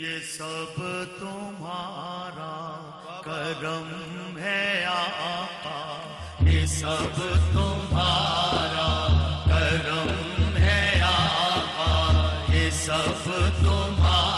یہ سب تمہارا کرم ہے آقا۔ یہ سب تمہارا کرم ہے آقا۔ یہ سب تمہارا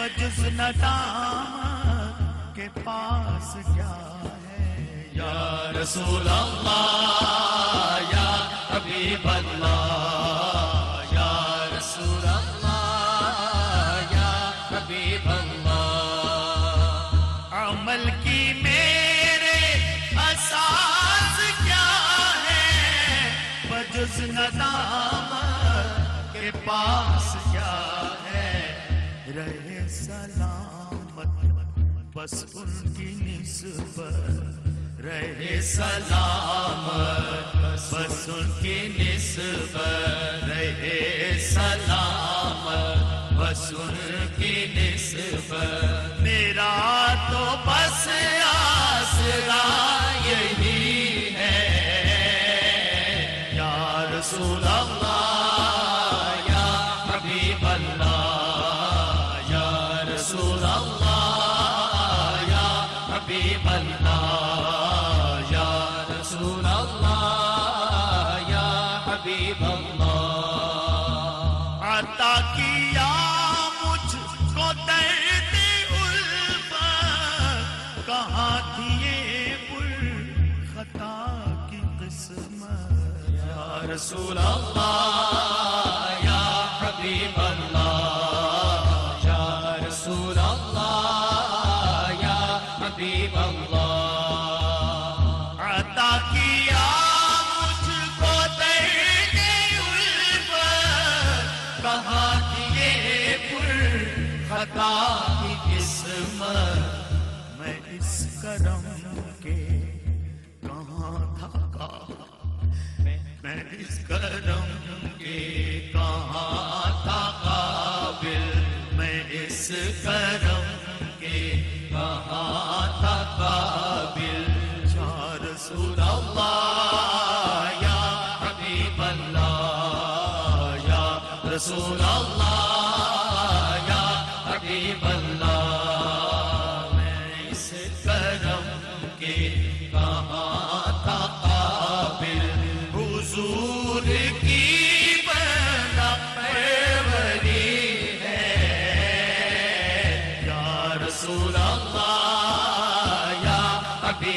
بجز ندامت کے پاس کیا ہے؟ یا رسول اللہ یا حبیب اللہ یا رسول اللہ یا حبیب اللہ۔ عمل کی میرے اساس کیا ہے؟ بجز ندامت کے پاس رہے سلامت، بس ان کی نسبت۔ رہے سلامت، بس ان کی نسبت۔ رہے سلامت، بس ان کی نسبت۔ میرا تو بس آسرا یہی ہے۔ یا رسول اللہ اللہ یا حبیب اللہ۔ عطا کیا مجھ کو درد الفت۔ کہاں تھی یہ خطا کی قسمت؟ یا رسول اللہ، یا حبیب اللہ۔ یا رسول اللہ، یا حبیب اللہ۔ کرم کے کہاں تھا میں؟ اس کرم کے کہاں تھا قابل میں اس کرم کے کہاں تھا قابل یا رسول اللہ، یا حبیب اللہ، یا رسول اللہ، یا حبیب اللہ۔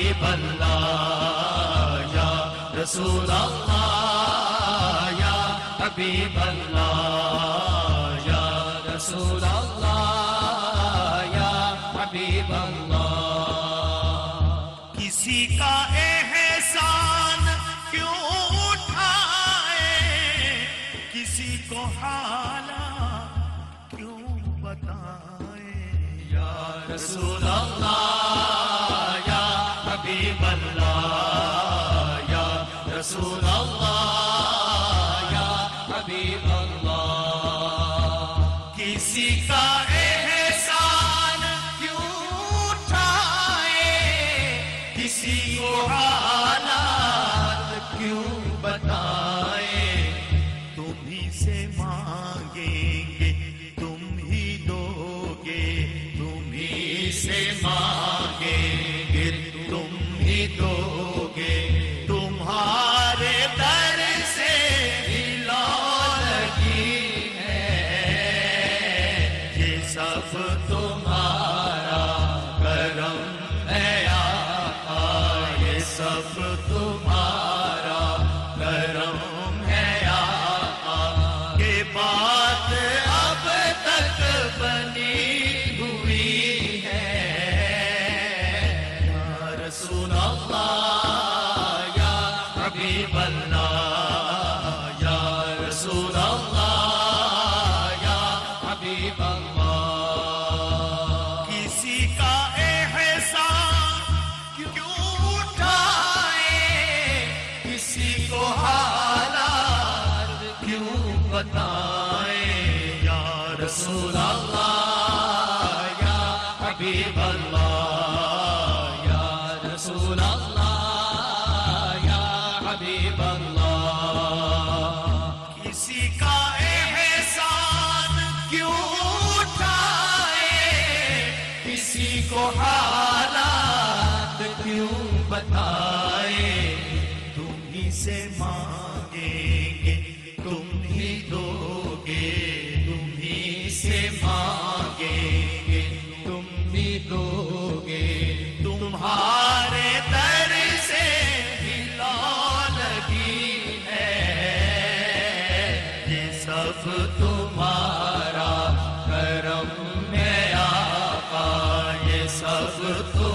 حبیب اللہ یا رسول اللہ یا حبیب اللہ یا رسول اللہ یا حبیب اللہ کسی کا احسان کیوں اٹھائے؟ کسی کو حالات کیوں بتائے؟ یا رسول اللہ رسول اللہ یا حبیب حبیب اللہ، یا رسول اللہ، یا حبیب اللہ۔ کسی کا احسان کیوں اٹھائے؟ کسی کو حالات کیوں بتائے؟ تم ہی سے مانگیں گے، تم ہی دو یہ تمہارا کرم میں آقا یہ سب تمہارا